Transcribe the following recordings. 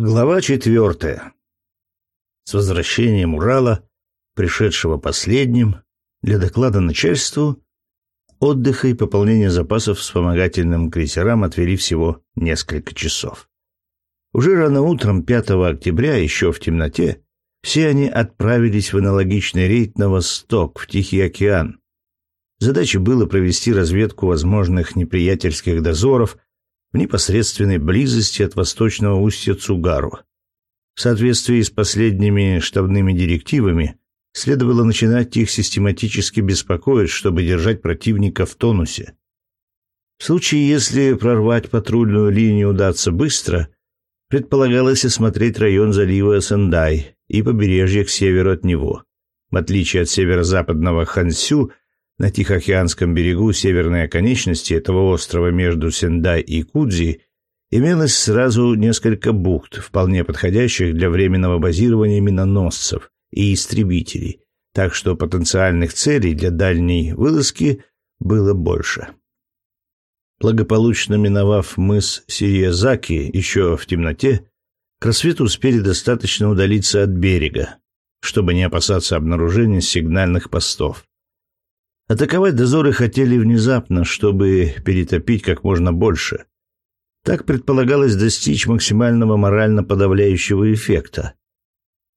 Глава четвертая. С возвращением Урала, пришедшего последним, для доклада начальству, отдыха и пополнения запасов вспомогательным крейсерам отвели всего несколько часов. Уже рано утром 5 октября, еще в темноте, все они отправились в аналогичный рейд на восток, в Тихий океан. Задачей было провести разведку возможных неприятельских дозоров – в непосредственной близости от восточного устья Цугару. В соответствии с последними штабными директивами, следовало начинать их систематически беспокоить, чтобы держать противника в тонусе. В случае, если прорвать патрульную линию удастся быстро, предполагалось осмотреть район залива Сендай и побережье к северу от него. В отличие от северо-западного Хансю, на Тихоокеанском берегу северной оконечности этого острова между Сендай и Кудзи имелось сразу несколько бухт, вполне подходящих для временного базирования миноносцев и истребителей, так что потенциальных целей для дальней вылазки было больше. Благополучно миновав мыс Сириязаки еще в темноте, к рассвету успели достаточно удалиться от берега, чтобы не опасаться обнаружения сигнальных постов. Атаковать дозоры хотели внезапно, чтобы перетопить как можно больше. Так предполагалось достичь максимального морально подавляющего эффекта.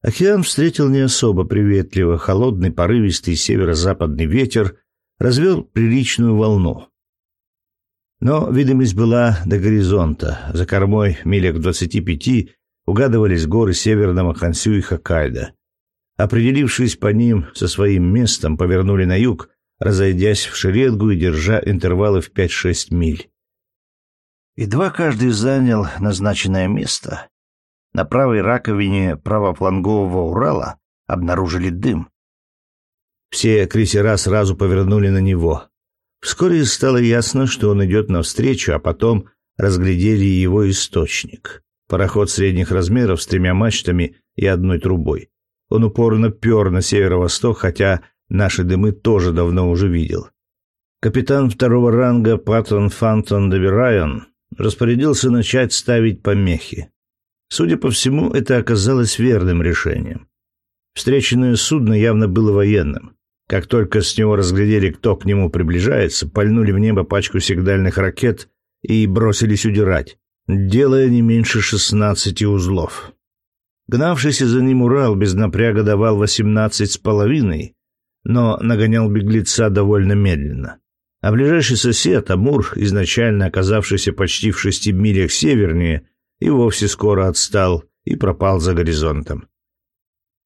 Океан встретил не особо приветливо, холодный порывистый северо-западный ветер развел приличную волну. Но видимость была до горизонта. За кормой, милях двадцати пяти, угадывались горы северного Хансю и Хоккайдо. Определившись по ним со своим местом, повернули на юг, разойдясь в шеренгу и держа интервалы в 5-6 миль. Едва каждый занял назначенное место, на правой раковине правофлангового Урала обнаружили дым. Все крейсера сразу повернули на него. Вскоре стало ясно, что он идет навстречу, а потом разглядели его источник. Пароход средних размеров с тремя мачтами и одной трубой. Он упорно пер на северо-восток, хотя Наши дымы тоже давно уже видел. Капитан второго ранга Паттон Фантон Деверайон распорядился начать ставить помехи. Судя по всему, это оказалось верным решением. Встреченное судно явно было военным. Как только с него разглядели, кто к нему приближается, пальнули в небо пачку сигнальных ракет и бросились удирать, делая не меньше шестнадцати узлов. Гнавшийся за ним Урал без напряга давал восемнадцать с половиной, но нагонял беглеца довольно медленно. А ближайший сосед, Амур, изначально оказавшийся почти в шести милях севернее, и вовсе скоро отстал и пропал за горизонтом.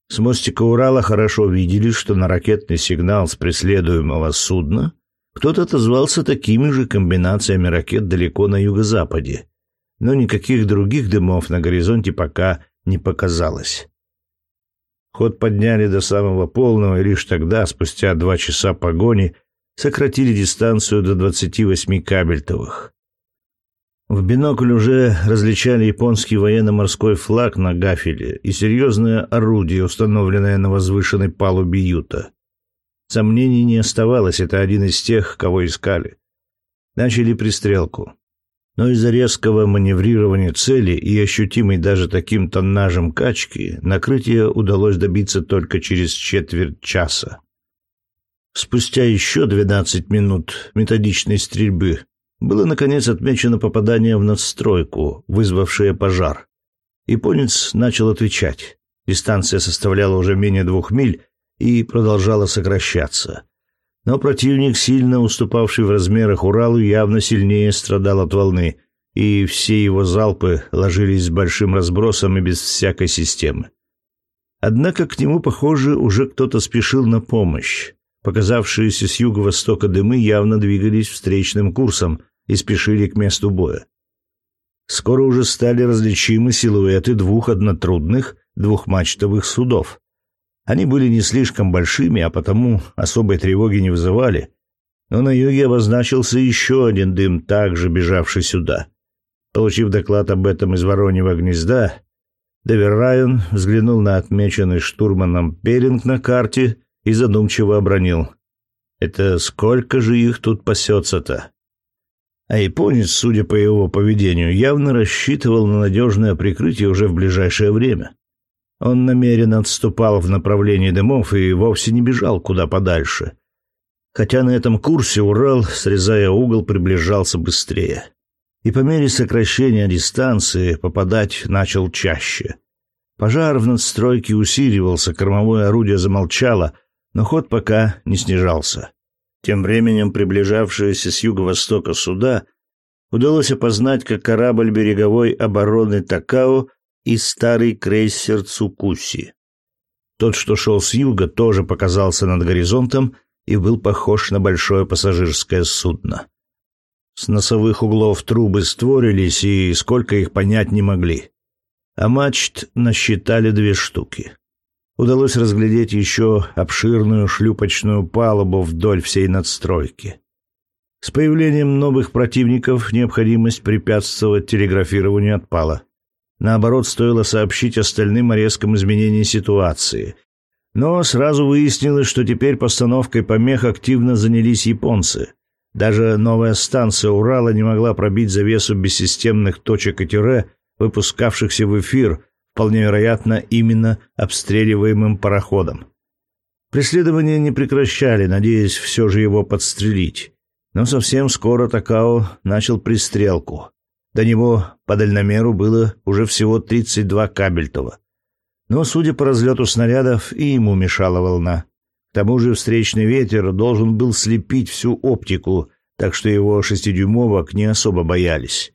С мостика Урала хорошо видели, что на ракетный сигнал с преследуемого судна кто-то отозвался такими же комбинациями ракет далеко на юго-западе, но никаких других дымов на горизонте пока не показалось. Ход подняли до самого полного, и лишь тогда, спустя два часа погони, сократили дистанцию до 28 кабельтовых. В бинокль уже различали японский военно-морской флаг на гафеле и серьезное орудие, установленное на возвышенной палубе юта. Сомнений не оставалось, это один из тех, кого искали. Начали пристрелку но из-за резкого маневрирования цели и ощутимой даже таким тоннажем качки накрытие удалось добиться только через четверть часа. Спустя еще 12 минут методичной стрельбы было наконец отмечено попадание в надстройку, вызвавшее пожар. Японец начал отвечать. Дистанция составляла уже менее двух миль и продолжала сокращаться. Но противник, сильно уступавший в размерах Уралу, явно сильнее страдал от волны, и все его залпы ложились с большим разбросом и без всякой системы. Однако к нему, похоже, уже кто-то спешил на помощь. Показавшиеся с юго-востока дымы явно двигались встречным курсом и спешили к месту боя. Скоро уже стали различимы силуэты двух однотрудных двухмачтовых судов. Они были не слишком большими, а потому особой тревоги не вызывали. Но на юге обозначился еще один дым, также бежавший сюда. Получив доклад об этом из Вороньего гнезда, Девер Райан взглянул на отмеченный штурманом Перинг на карте и задумчиво обронил. «Это сколько же их тут пасется-то?» А японец, судя по его поведению, явно рассчитывал на надежное прикрытие уже в ближайшее время. Он намеренно отступал в направлении дымов и вовсе не бежал куда подальше. Хотя на этом курсе Урал, срезая угол, приближался быстрее. И по мере сокращения дистанции попадать начал чаще. Пожар в надстройке усиливался, кормовое орудие замолчало, но ход пока не снижался. Тем временем приближавшиеся с юго-востока суда удалось опознать как корабль береговой обороны Такао и старый крейсер Цукуси. Тот, что шел с юга, тоже показался над горизонтом и был похож на большое пассажирское судно. С носовых углов трубы створились, и сколько их понять не могли. А мачт насчитали две штуки. Удалось разглядеть еще обширную шлюпочную палубу вдоль всей надстройки. С появлением новых противников необходимость препятствовать телеграфированию отпала. Наоборот, стоило сообщить остальным о резком изменении ситуации. Но сразу выяснилось, что теперь постановкой помех активно занялись японцы. Даже новая станция Урала не могла пробить завесу бессистемных точек и тире, выпускавшихся в эфир, вполне вероятно, именно обстреливаемым пароходом. Преследование не прекращали, надеясь все же его подстрелить. Но совсем скоро Такао начал пристрелку. До него по дальномеру было уже всего 32 кабельтова. Но, судя по разлету снарядов, и ему мешала волна. К тому же встречный ветер должен был слепить всю оптику, так что его шестидюймовок не особо боялись.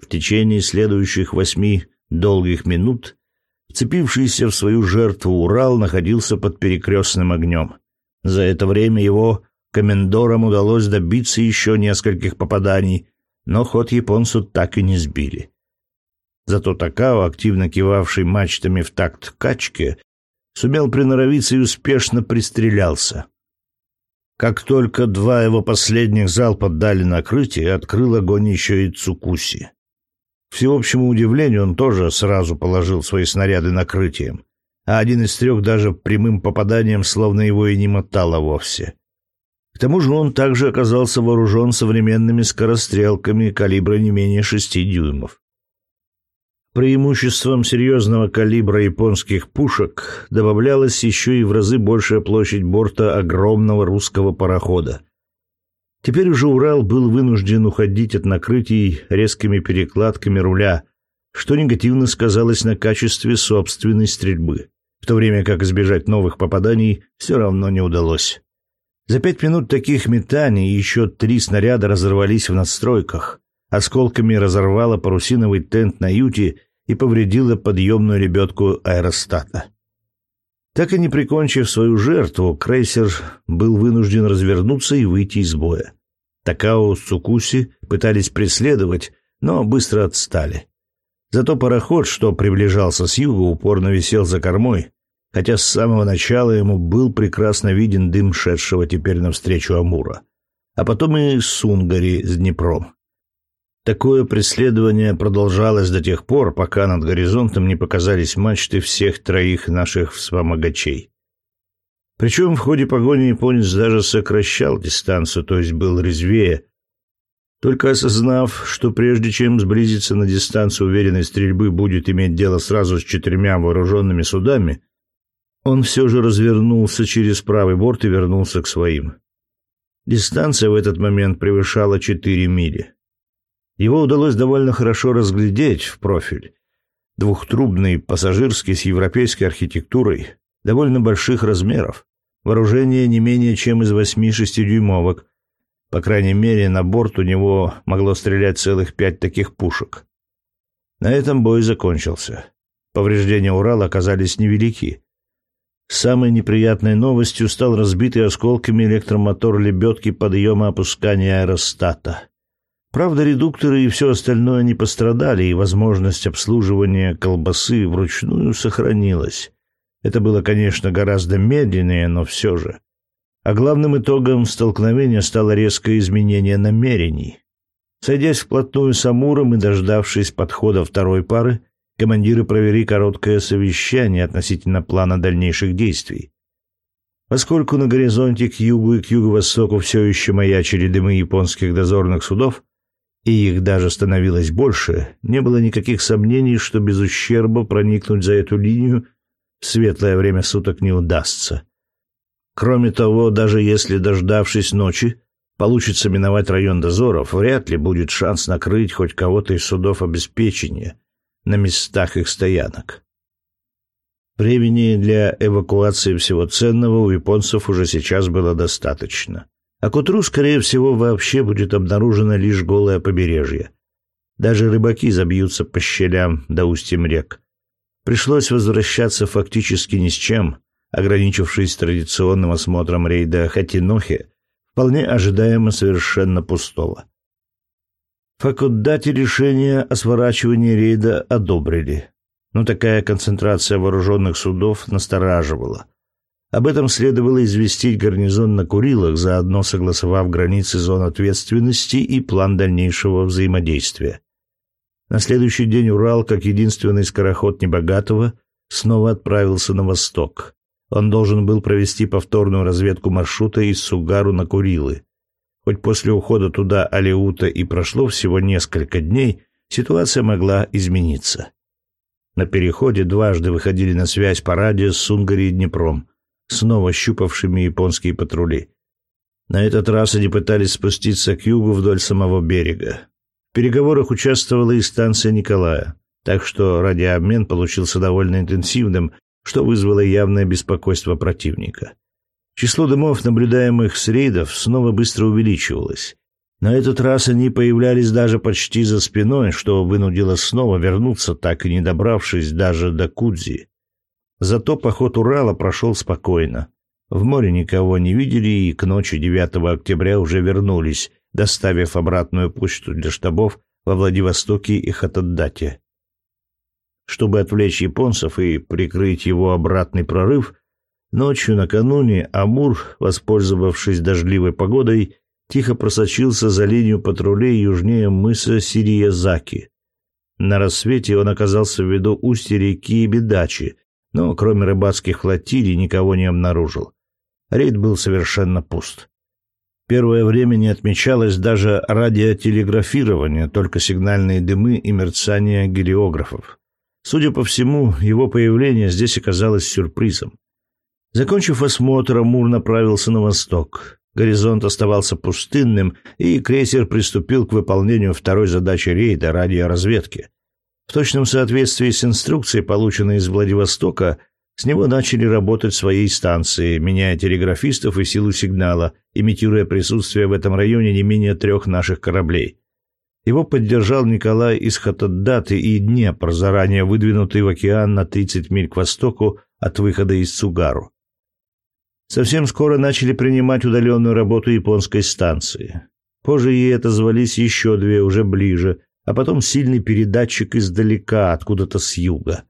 В течение следующих восьми долгих минут вцепившийся в свою жертву Урал находился под перекрестным огнем. За это время его комендорам удалось добиться еще нескольких попаданий, но ход японцу так и не сбили. Зато Такао, активно кивавший мачтами в такт качке, сумел приноровиться и успешно пристрелялся. Как только два его последних залпа дали накрытие, открыл огонь еще и Цукуси. К всеобщему удивлению, он тоже сразу положил свои снаряды накрытием, а один из трех даже прямым попаданием словно его и не мотало вовсе. К тому же он также оказался вооружен современными скорострелками калибра не менее шести дюймов. Преимуществом серьезного калибра японских пушек добавлялась еще и в разы большая площадь борта огромного русского парохода. Теперь уже Урал был вынужден уходить от накрытий резкими перекладками руля, что негативно сказалось на качестве собственной стрельбы, в то время как избежать новых попаданий все равно не удалось. За пять минут таких метаний еще три снаряда разорвались в надстройках. Осколками разорвало парусиновый тент на юте и повредило подъемную лебедку аэростата. Так и не прикончив свою жертву, крейсер был вынужден развернуться и выйти из боя. Такао с Цукуси пытались преследовать, но быстро отстали. Зато пароход, что приближался с юга, упорно висел за кормой, хотя с самого начала ему был прекрасно виден дым шедшего теперь навстречу Амура, а потом и Сунгари с Днепром. Такое преследование продолжалось до тех пор, пока над горизонтом не показались мачты всех троих наших вспомогачей. Причем в ходе погони японец даже сокращал дистанцию, то есть был резвее. Только осознав, что прежде чем сблизиться на дистанцию уверенной стрельбы будет иметь дело сразу с четырьмя вооруженными судами, он все же развернулся через правый борт и вернулся к своим. Дистанция в этот момент превышала четыре мили. Его удалось довольно хорошо разглядеть в профиль. Двухтрубный пассажирский с европейской архитектурой, довольно больших размеров. Вооружение не менее чем из восьми шестидюймовок. По крайней мере, на борт у него могло стрелять целых пять таких пушек. На этом бой закончился. Повреждения Урала оказались невелики. Самой неприятной новостью стал разбитый осколками электромотор лебедки подъема опускания аэростата. Правда, редукторы и все остальное не пострадали, и возможность обслуживания колбасы вручную сохранилась. Это было, конечно, гораздо медленнее, но все же. А главным итогом столкновения стало резкое изменение намерений. Сойдясь вплотную с Амуром и дождавшись подхода второй пары, командиры провели короткое совещание относительно плана дальнейших действий. Поскольку на горизонте к югу и к юго-востоку все еще маячили дымы японских дозорных судов, и их даже становилось больше, не было никаких сомнений, что без ущерба проникнуть за эту линию в светлое время суток не удастся. Кроме того, даже если, дождавшись ночи, получится миновать район дозоров, вряд ли будет шанс накрыть хоть кого-то из судов обеспечения на местах их стоянок. Времени для эвакуации всего ценного у японцев уже сейчас было достаточно. А к утру, скорее всего, вообще будет обнаружено лишь голое побережье. Даже рыбаки забьются по щелям до устьем рек. Пришлось возвращаться фактически ни с чем, ограничившись традиционным осмотром рейда Хатинохи, вполне ожидаемо совершенно пустого. Факультате решения о сворачивании рейда одобрили но такая концентрация вооруженных судов настораживала. Об этом следовало известить гарнизон на Курилах, заодно согласовав границы зон ответственности и план дальнейшего взаимодействия. На следующий день Урал, как единственный скороход Небогатого, снова отправился на восток. Он должен был провести повторную разведку маршрута из Сугару на Курилы. Хоть после ухода туда Алеута и прошло всего несколько дней, ситуация могла измениться. На переходе дважды выходили на связь по радио с Сунгари и Днепром, снова щупавшими японские патрули. На этот раз они пытались спуститься к югу вдоль самого берега. В переговорах участвовала и станция Николая, так что радиообмен получился довольно интенсивным, что вызвало явное беспокойство противника. Число дымов, наблюдаемых с рейдов, снова быстро увеличивалось. На этот раз они появлялись даже почти за спиной, что вынудило снова вернуться, так и не добравшись даже до Кудзи. Зато поход Урала прошел спокойно. В море никого не видели и к ночи 9 октября уже вернулись, доставив обратную почту для штабов во Владивостоке и Хатаддате. Чтобы отвлечь японцев и прикрыть его обратный прорыв, ночью накануне Амур, воспользовавшись дождливой погодой, тихо просочился за линию патрулей южнее мыса Сириязаки. На рассвете он оказался в виду устья реки Бедачи, но кроме рыбацких флотилий никого не обнаружил. Рейд был совершенно пуст. Первое время не отмечалось даже радиотелеграфирование, только сигнальные дымы и мерцание гелиографов. Судя по всему, его появление здесь оказалось сюрпризом. Закончив осмотр, Амур направился на восток. Горизонт оставался пустынным, и крейсер приступил к выполнению второй задачи рейда радиоразведки. В точном соответствии с инструкцией, полученной из Владивостока, с него начали работать свои станции, меняя телеграфистов и силу сигнала, имитируя присутствие в этом районе не менее трех наших кораблей. Его поддержал Николай из Хатаддаты и Днепр, заранее выдвинутый в океан на 30 миль к востоку от выхода из Цугару. Совсем скоро начали принимать удаленную работу японской станции. Позже ей отозвались еще две, уже ближе, а потом сильный передатчик издалека, откуда-то с юга.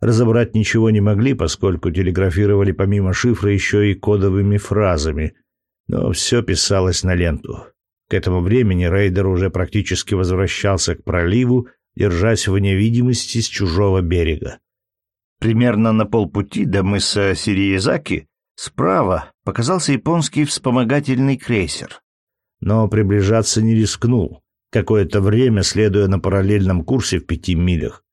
Разобрать ничего не могли, поскольку телеграфировали помимо шифра еще и кодовыми фразами, но все писалось на ленту. К этому времени рейдер уже практически возвращался к проливу, держась вне видимости с чужого берега. Примерно на полпути до мыса Сириезаки Справа показался японский вспомогательный крейсер. Но приближаться не рискнул, какое-то время следуя на параллельном курсе в пяти милях.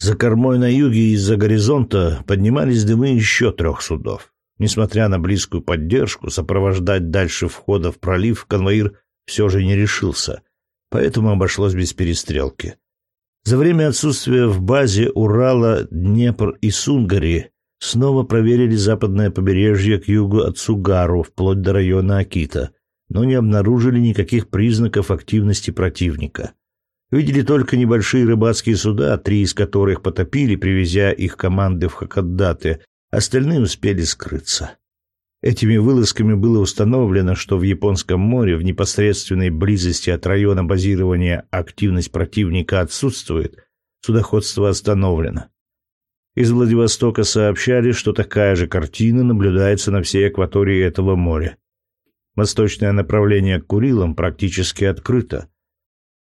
За кормой на юге из-за горизонта поднимались дымы еще трех судов. Несмотря на близкую поддержку, сопровождать дальше входа в пролив конвоир все же не решился, поэтому обошлось без перестрелки. За время отсутствия в базе Урала, Днепр и Сунгари снова проверили западное побережье к югу от Сугару, вплоть до района Акита, но не обнаружили никаких признаков активности противника. Видели только небольшие рыбацкие суда, три из которых потопили, привезя их команды в Хакаддаты, остальные успели скрыться. Этими вылазками было установлено, что в Японском море в непосредственной близости от района базирования активность противника отсутствует, судоходство остановлено. Из Владивостока сообщали, что такая же картина наблюдается на всей акватории этого моря. Восточное направление к Курилам практически открыто.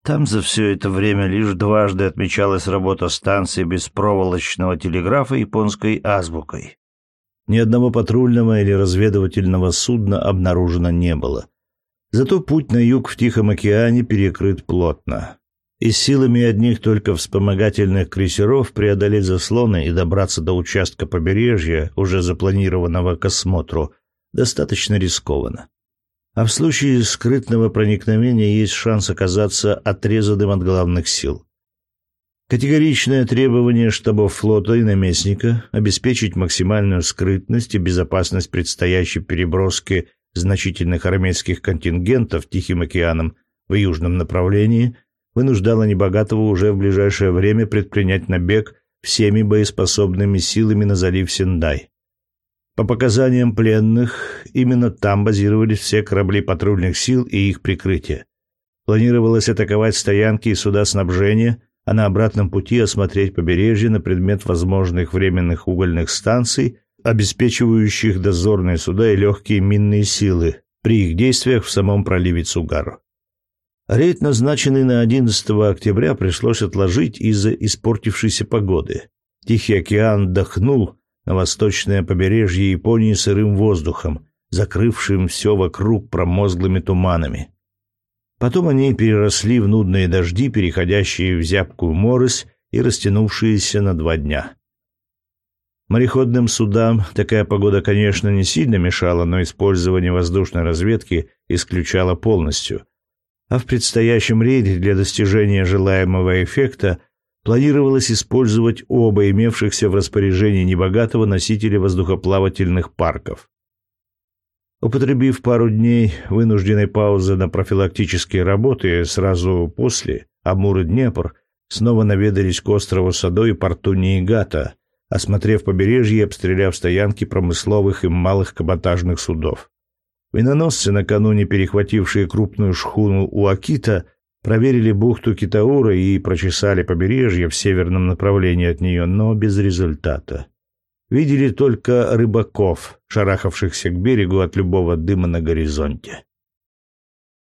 Там за все это время лишь дважды отмечалась работа станции беспроволочного телеграфа японской азбукой. Ни одного патрульного или разведывательного судна обнаружено не было. Зато путь на юг в Тихом океане перекрыт плотно. И силами одних только вспомогательных крейсеров преодолеть заслоны и добраться до участка побережья, уже запланированного к осмотру, достаточно рискованно. А в случае скрытного проникновения есть шанс оказаться отрезанным от главных сил. Категоричное требование штабов флота и наместника обеспечить максимальную скрытность и безопасность предстоящей переброски значительных армейских контингентов Тихим океаном в южном направлении вынуждало небогатого уже в ближайшее время предпринять набег всеми боеспособными силами на залив Сендай. По показаниям пленных, именно там базировались все корабли патрульных сил и их прикрытие. Планировалось атаковать стоянки и суда снабжения – а на обратном пути осмотреть побережье на предмет возможных временных угольных станций, обеспечивающих дозорные суда и легкие минные силы при их действиях в самом проливе Цугару. Рейд, назначенный на 11 октября, пришлось отложить из-за испортившейся погоды. Тихий океан вдохнул на восточное побережье Японии сырым воздухом, закрывшим все вокруг промозглыми туманами. Потом они переросли в нудные дожди, переходящие в зябкую морось и растянувшиеся на два дня. Мореходным судам такая погода, конечно, не сильно мешала, но использование воздушной разведки исключало полностью. А в предстоящем рейде для достижения желаемого эффекта планировалось использовать оба имевшихся в распоряжении небогатого носителя воздухоплавательных парков. Употребив пару дней вынужденной паузы на профилактические работы, сразу после Амур и Днепр снова наведались к острову Садо и порту Ниигата, осмотрев побережье и обстреляв стоянки промысловых и малых каботажных судов. Миноносцы, накануне перехватившие крупную шхуну у Акита, проверили бухту Китаура и прочесали побережье в северном направлении от нее, но без результата видели только рыбаков, шарахавшихся к берегу от любого дыма на горизонте.